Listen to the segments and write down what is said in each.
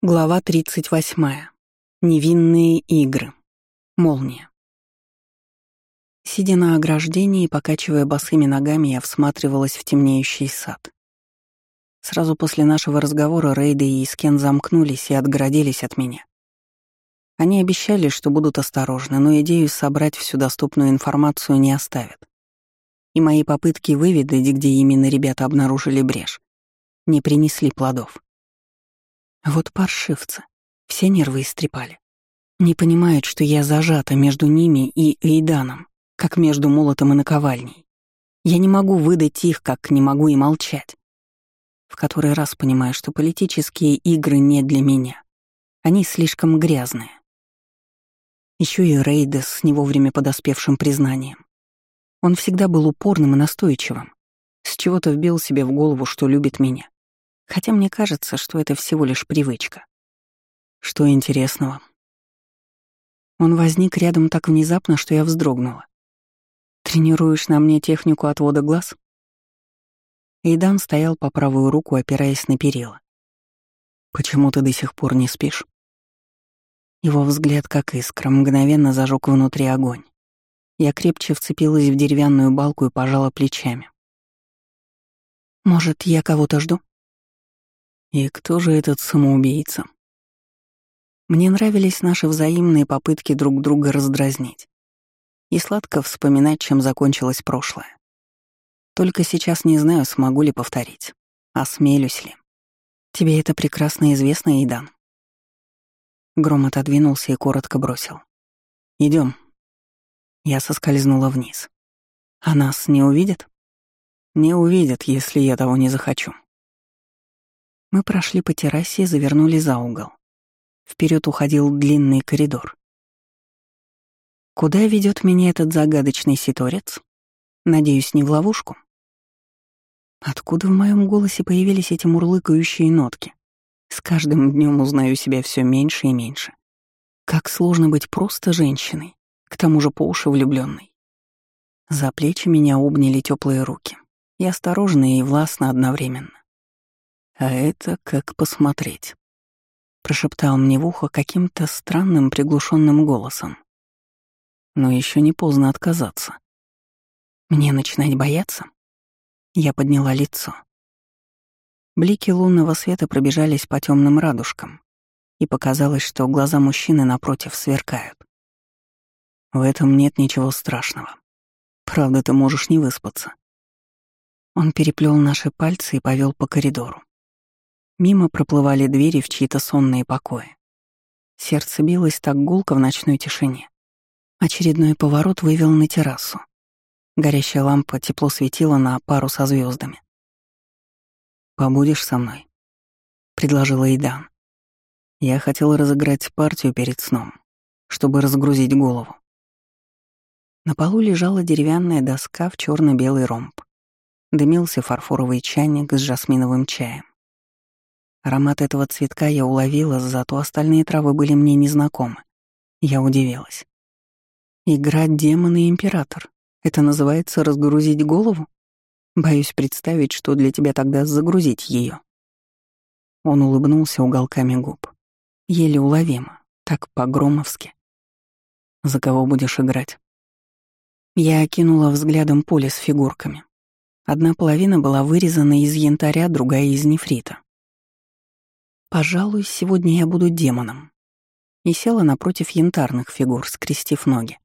Глава 38. Невинные игры. Молния. Сидя на ограждении и покачивая босыми ногами, я всматривалась в темнеющий сад. Сразу после нашего разговора Рейды и Искен замкнулись и отгородились от меня. Они обещали, что будут осторожны, но идею собрать всю доступную информацию не оставят. И мои попытки выведать, где именно ребята обнаружили брешь, не принесли плодов. Вот паршивцы. Все нервы истрепали. Не понимают, что я зажата между ними и Эйданом, как между молотом и наковальней. Я не могу выдать их, как не могу и молчать. В который раз понимаю, что политические игры не для меня. Они слишком грязные. Еще и Рейдес с не вовремя подоспевшим признанием. Он всегда был упорным и настойчивым. С чего-то вбил себе в голову, что любит меня. Хотя мне кажется, что это всего лишь привычка. Что интересного? Он возник рядом так внезапно, что я вздрогнула. «Тренируешь на мне технику отвода глаз?» Эйдан стоял по правую руку, опираясь на перила. «Почему ты до сих пор не спишь?» Его взгляд, как искра, мгновенно зажег внутри огонь. Я крепче вцепилась в деревянную балку и пожала плечами. «Может, я кого-то жду?» И кто же этот самоубийца? Мне нравились наши взаимные попытки друг друга раздразнить. И сладко вспоминать, чем закончилось прошлое. Только сейчас не знаю, смогу ли повторить. Осмелюсь ли. Тебе это прекрасно известно, Идан. Гром отодвинулся и коротко бросил. Идем. Я соскользнула вниз. А нас не увидят? Не увидят, если я того не захочу. Мы прошли по террасе и завернули за угол. Вперед уходил длинный коридор. Куда ведет меня этот загадочный ситорец? Надеюсь, не в ловушку? Откуда в моем голосе появились эти мурлыкающие нотки? С каждым днем узнаю себя все меньше и меньше. Как сложно быть просто женщиной, к тому же по уши влюбленной. За плечи меня обняли теплые руки. И осторожно и властно одновременно. А это как посмотреть. Прошептал мне в ухо каким-то странным приглушенным голосом. Но еще не поздно отказаться. Мне начинать бояться? Я подняла лицо. Блики лунного света пробежались по темным радужкам, и показалось, что глаза мужчины напротив сверкают. В этом нет ничего страшного. Правда, ты можешь не выспаться. Он переплел наши пальцы и повел по коридору. Мимо проплывали двери в чьи-то сонные покои. Сердце билось так гулко в ночной тишине. Очередной поворот вывел на террасу. Горящая лампа тепло светила на пару со звездами. «Побудешь со мной?» — предложила Идан. Я хотел разыграть партию перед сном, чтобы разгрузить голову. На полу лежала деревянная доска в черно белый ромб. Дымился фарфоровый чайник с жасминовым чаем. Аромат этого цветка я уловила, зато остальные травы были мне незнакомы. Я удивилась. Играть демон и император. Это называется разгрузить голову? Боюсь представить, что для тебя тогда загрузить ее. Он улыбнулся уголками губ. Еле уловимо, так по-громовски. За кого будешь играть? Я окинула взглядом поле с фигурками. Одна половина была вырезана из янтаря, другая — из нефрита. Пожалуй, сегодня я буду демоном. И села напротив янтарных фигур, скрестив ноги.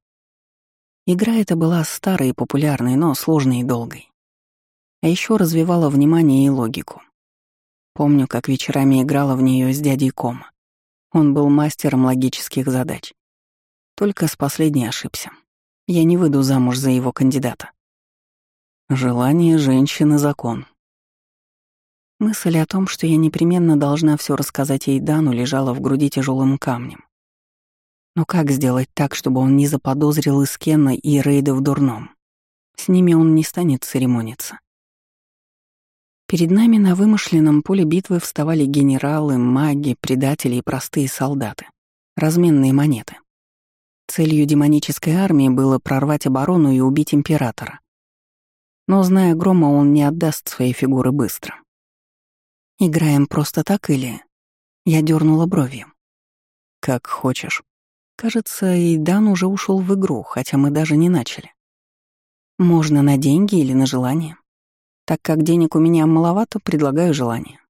Игра эта была старой и популярной, но сложной и долгой. А еще развивала внимание и логику. Помню, как вечерами играла в нее с дядей Кома. Он был мастером логических задач. Только с последней ошибся. Я не выйду замуж за его кандидата. Желание женщины — закон, Мысль о том, что я непременно должна все рассказать Эйдану, лежала в груди тяжелым камнем. Но как сделать так, чтобы он не заподозрил Искена и Рейда в дурном? С ними он не станет церемониться. Перед нами на вымышленном поле битвы вставали генералы, маги, предатели и простые солдаты. Разменные монеты. Целью демонической армии было прорвать оборону и убить императора. Но, зная Грома, он не отдаст свои фигуры быстро. Играем просто так или... Я дернула бровью. Как хочешь. Кажется, и Дан уже ушел в игру, хотя мы даже не начали. Можно на деньги или на желание. Так как денег у меня маловато, предлагаю желание.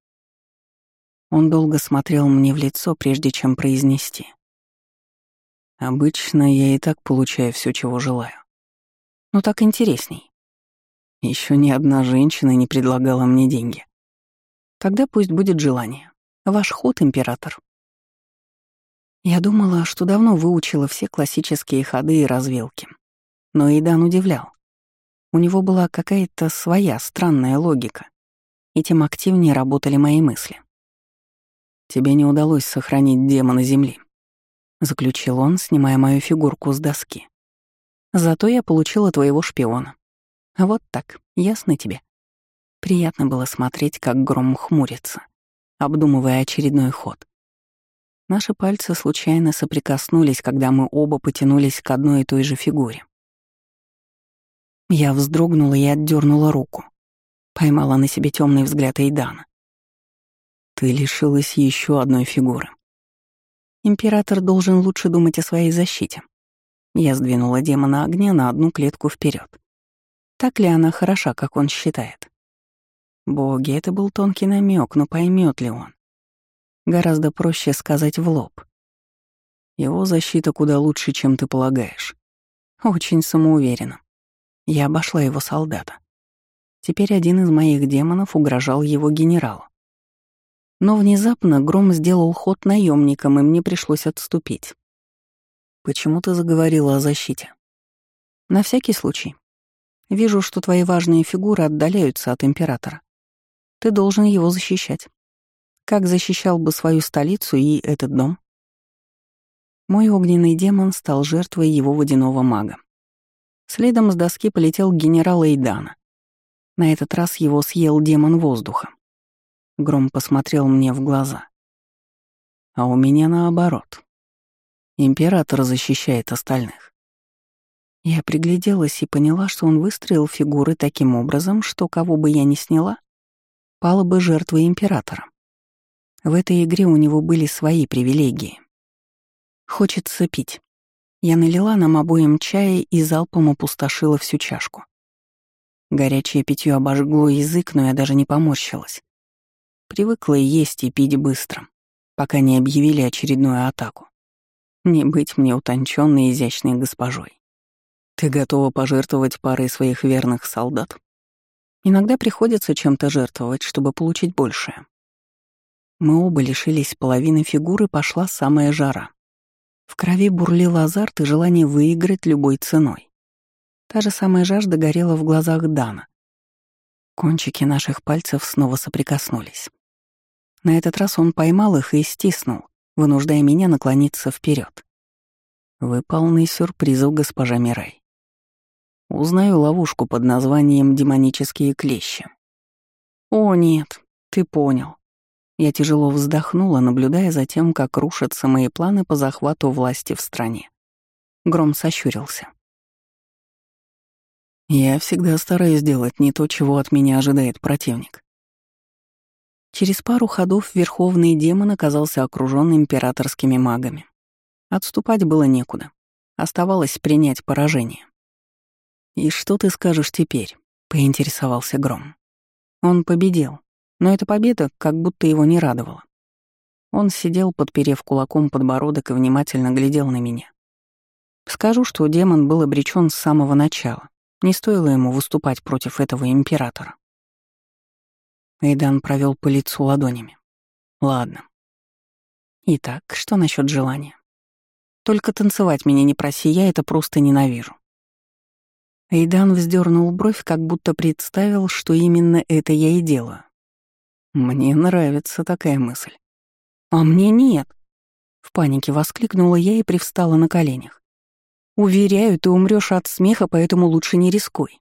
Он долго смотрел мне в лицо, прежде чем произнести. Обычно я и так получаю все, чего желаю. Но так интересней. Еще ни одна женщина не предлагала мне деньги. Тогда пусть будет желание. Ваш ход, император. Я думала, что давно выучила все классические ходы и развилки. Но Идан удивлял. У него была какая-то своя странная логика, и тем активнее работали мои мысли. «Тебе не удалось сохранить демона Земли», — заключил он, снимая мою фигурку с доски. «Зато я получила твоего шпиона. Вот так, ясно тебе?» Приятно было смотреть, как гром хмурится, обдумывая очередной ход. Наши пальцы случайно соприкоснулись, когда мы оба потянулись к одной и той же фигуре. Я вздрогнула и отдернула руку. Поймала на себе темный взгляд Эйдана. Ты лишилась еще одной фигуры. Император должен лучше думать о своей защите. Я сдвинула демона огня на одну клетку вперед. Так ли она хороша, как он считает? Боги, это был тонкий намек, но поймет ли он? Гораздо проще сказать в лоб. Его защита куда лучше, чем ты полагаешь. Очень самоуверенно. Я обошла его солдата. Теперь один из моих демонов угрожал его генералу. Но внезапно Гром сделал ход наемником, и мне пришлось отступить. «Почему ты заговорила о защите?» «На всякий случай. Вижу, что твои важные фигуры отдаляются от Императора. Ты должен его защищать. Как защищал бы свою столицу и этот дом? Мой огненный демон стал жертвой его водяного мага. Следом с доски полетел генерал Эйдана. На этот раз его съел демон воздуха. Гром посмотрел мне в глаза. А у меня наоборот. Император защищает остальных. Я пригляделась и поняла, что он выстроил фигуры таким образом, что кого бы я ни сняла, пала бы жертвой императора. В этой игре у него были свои привилегии. Хочется пить. Я налила нам обоим чая и залпом опустошила всю чашку. Горячее питье обожгло язык, но я даже не поморщилась. Привыкла есть и пить быстро, пока не объявили очередную атаку. Не быть мне утонченной и изящной госпожой. Ты готова пожертвовать парой своих верных солдат? Иногда приходится чем-то жертвовать, чтобы получить большее. Мы оба лишились половины фигуры, пошла самая жара. В крови бурлил азарт и желание выиграть любой ценой. Та же самая жажда горела в глазах Дана. Кончики наших пальцев снова соприкоснулись. На этот раз он поймал их и стиснул, вынуждая меня наклониться вперед. Вы полны сюрпризов, госпожа Мирай. Узнаю ловушку под названием «Демонические клещи». О, нет, ты понял. Я тяжело вздохнула, наблюдая за тем, как рушатся мои планы по захвату власти в стране. Гром сощурился. Я всегда стараюсь делать не то, чего от меня ожидает противник. Через пару ходов верховный демон оказался окружён императорскими магами. Отступать было некуда. Оставалось принять поражение. «И что ты скажешь теперь?» — поинтересовался Гром. Он победил, но эта победа как будто его не радовала. Он сидел, подперев кулаком подбородок и внимательно глядел на меня. Скажу, что демон был обречен с самого начала. Не стоило ему выступать против этого императора. Эйдан провел по лицу ладонями. Ладно. Итак, что насчет желания? Только танцевать меня не проси, я это просто ненавижу. Эйдан вздернул бровь, как будто представил, что именно это я и делаю. Мне нравится такая мысль. А мне нет. В панике воскликнула я и привстала на коленях. Уверяю, ты умрешь от смеха, поэтому лучше не рискуй.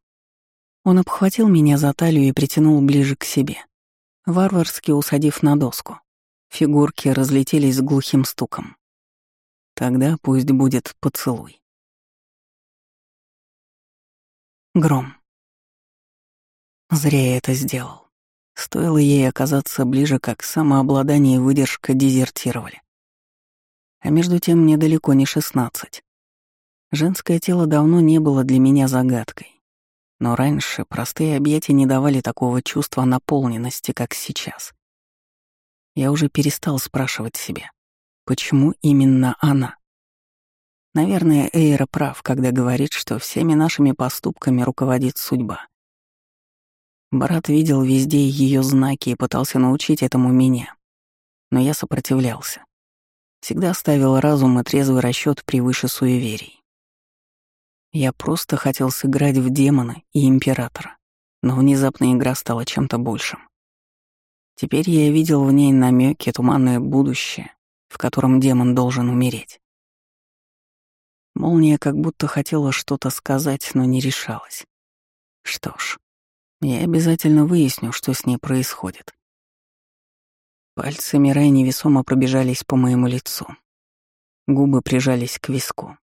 Он обхватил меня за талию и притянул ближе к себе, варварски усадив на доску. Фигурки разлетелись с глухим стуком. Тогда пусть будет поцелуй. Гром. Зря я это сделал. Стоило ей оказаться ближе, как самообладание и выдержка дезертировали. А между тем мне далеко не шестнадцать. Женское тело давно не было для меня загадкой. Но раньше простые объятия не давали такого чувства наполненности, как сейчас. Я уже перестал спрашивать себя, почему именно она? Наверное, Эйра прав, когда говорит, что всеми нашими поступками руководит судьба. Брат видел везде ее знаки и пытался научить этому меня. Но я сопротивлялся. Всегда ставил разум и трезвый расчет превыше суеверий. Я просто хотел сыграть в демона и императора, но внезапно игра стала чем-то большим. Теперь я видел в ней намеки, туманное будущее, в котором демон должен умереть. Молния как будто хотела что-то сказать, но не решалась. Что ж, я обязательно выясню, что с ней происходит. Пальцы Мирай невесомо пробежались по моему лицу. Губы прижались к виску.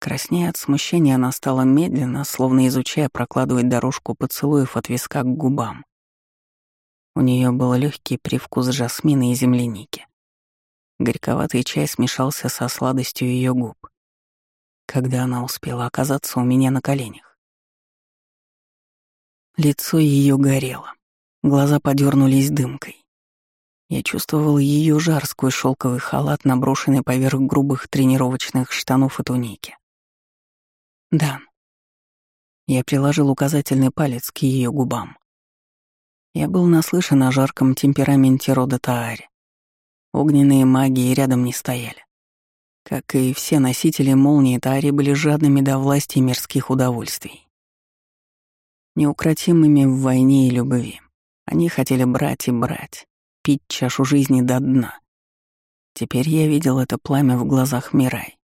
Краснея от смущения, она стала медленно, словно изучая, прокладывать дорожку поцелуев от виска к губам. У нее был легкий привкус жасмина и земляники. Горьковатый чай смешался со сладостью ее губ. Когда она успела оказаться у меня на коленях. Лицо ее горело, глаза подернулись дымкой. Я чувствовал ее жар сквозь шелковый халат, наброшенный поверх грубых тренировочных штанов и туники. «Дан». Я приложил указательный палец к ее губам. Я был наслышан о жарком темпераменте рода Таари. Огненные магии рядом не стояли. Как и все носители молнии, Таари были жадными до власти и мирских удовольствий. Неукротимыми в войне и любви. Они хотели брать и брать, пить чашу жизни до дна. Теперь я видел это пламя в глазах Мирай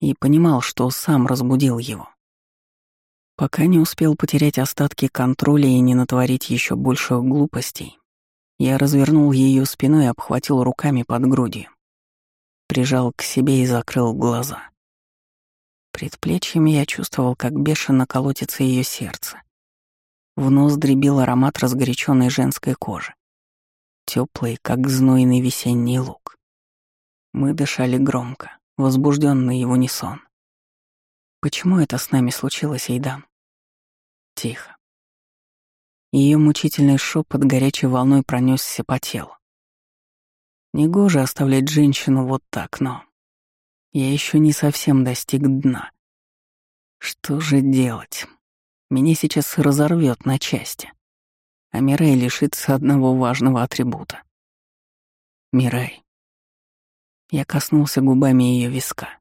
и понимал, что сам разбудил его. Пока не успел потерять остатки контроля и не натворить еще больше глупостей, я развернул ее спиной и обхватил руками под грудью. Прижал к себе и закрыл глаза. Предплечьями я чувствовал, как бешено колотится ее сердце. В нос дребил аромат разгоряченной женской кожи. Теплый, как знойный весенний луг. Мы дышали громко, возбужденный в унисон. Почему это с нами случилось, Эйдан? Тихо. Ее мучительный шепот горячей волной пронесся по телу. Негоже оставлять женщину вот так, но... Я еще не совсем достиг дна. Что же делать? Меня сейчас разорвет на части. А Мирай лишится одного важного атрибута. Мирай. Я коснулся губами ее виска.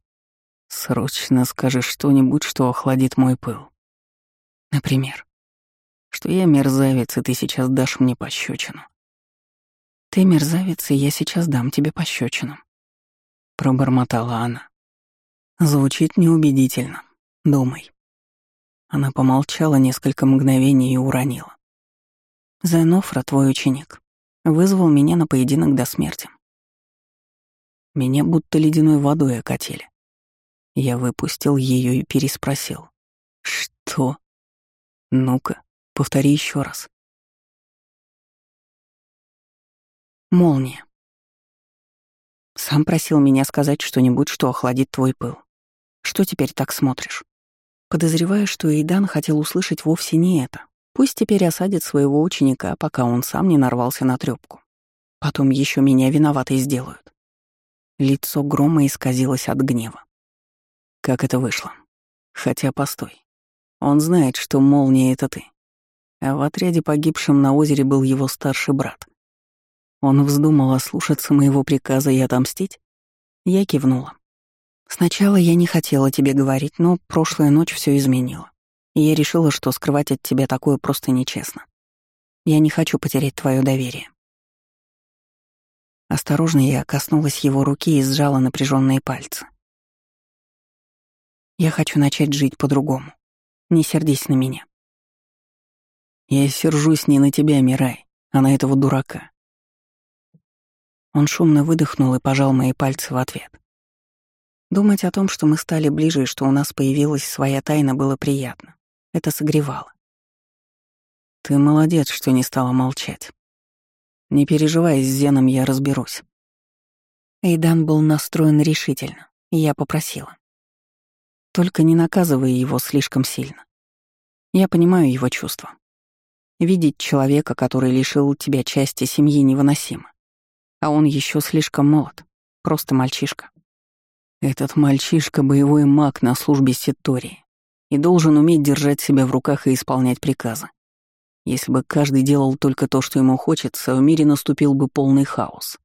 Срочно скажи что-нибудь, что охладит мой пыл. Например, что я мерзавец, и ты сейчас дашь мне пощечину. Ты мерзавец, и я сейчас дам тебе пощечину. Пробормотала она. Звучит неубедительно. Думай. Она помолчала несколько мгновений и уронила. Зенофра, твой ученик, вызвал меня на поединок до смерти. Меня будто ледяной водой окатили. Я выпустил ее и переспросил. «Что?» «Ну-ка, повтори еще раз». Молния. Сам просил меня сказать что-нибудь, что охладит твой пыл. Что теперь так смотришь? Подозреваю, что Эйдан хотел услышать вовсе не это. Пусть теперь осадит своего ученика, пока он сам не нарвался на трёпку. Потом еще меня виноватой сделают. Лицо грома исказилось от гнева. Как это вышло? Хотя, постой. Он знает, что молния — это ты. А в отряде погибшем на озере был его старший брат. Он вздумал ослушаться моего приказа и отомстить? Я кивнула. Сначала я не хотела тебе говорить, но прошлая ночь все изменила. И я решила, что скрывать от тебя такое просто нечестно. Я не хочу потерять твое доверие. Осторожно я коснулась его руки и сжала напряженные пальцы. Я хочу начать жить по-другому. Не сердись на меня. Я сержусь не на тебя, Мирай, а на этого дурака. Он шумно выдохнул и пожал мои пальцы в ответ. Думать о том, что мы стали ближе и что у нас появилась своя тайна, было приятно. Это согревало. Ты молодец, что не стала молчать. Не переживай, с Зеном я разберусь. Эйдан был настроен решительно, и я попросила. Только не наказывай его слишком сильно. Я понимаю его чувства. Видеть человека, который лишил тебя части семьи, невыносимо. А он еще слишком молод, просто мальчишка. Этот мальчишка — боевой маг на службе Сетории и должен уметь держать себя в руках и исполнять приказы. Если бы каждый делал только то, что ему хочется, в мире наступил бы полный хаос.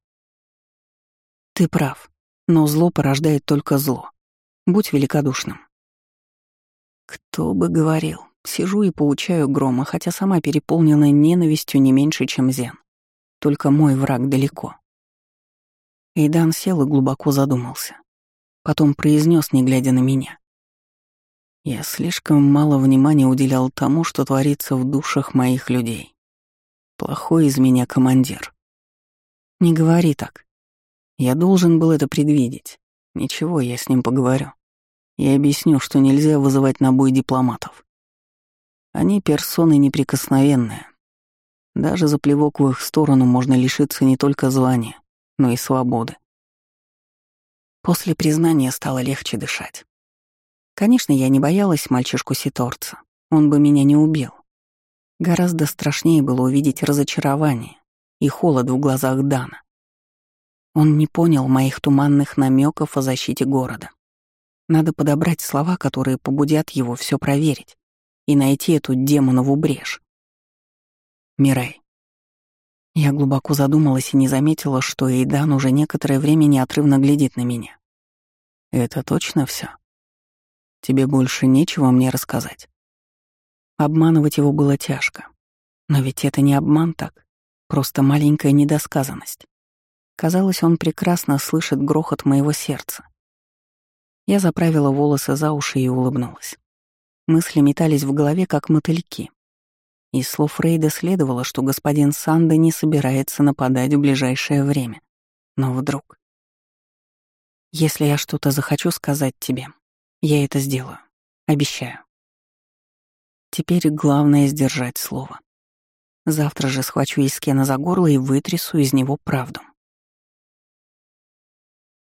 Ты прав, но зло порождает только зло. Будь великодушным. Кто бы говорил, сижу и поучаю Грома, хотя сама переполнена ненавистью не меньше, чем Зен. Только мой враг далеко. Эйдан сел и глубоко задумался. Потом произнес, не глядя на меня. Я слишком мало внимания уделял тому, что творится в душах моих людей. Плохой из меня командир. Не говори так. Я должен был это предвидеть. Ничего, я с ним поговорю. Я объясню, что нельзя вызывать на бой дипломатов. Они персоны неприкосновенные. Даже за плевок в их сторону можно лишиться не только звания, но и свободы. После признания стало легче дышать. Конечно, я не боялась мальчишку Ситорца. Он бы меня не убил. Гораздо страшнее было увидеть разочарование и холод в глазах Дана. Он не понял моих туманных намеков о защите города. Надо подобрать слова, которые побудят его все проверить и найти эту демонову брешь. Мирай. Я глубоко задумалась и не заметила, что Эйдан уже некоторое время неотрывно глядит на меня. Это точно все? Тебе больше нечего мне рассказать. Обманывать его было тяжко. Но ведь это не обман так, просто маленькая недосказанность. Казалось, он прекрасно слышит грохот моего сердца. Я заправила волосы за уши и улыбнулась. Мысли метались в голове, как мотыльки. Из слов Рейда следовало, что господин Санда не собирается нападать в ближайшее время. Но вдруг... Если я что-то захочу сказать тебе, я это сделаю. Обещаю. Теперь главное — сдержать слово. Завтра же схвачу Искена за горло и вытрясу из него правду.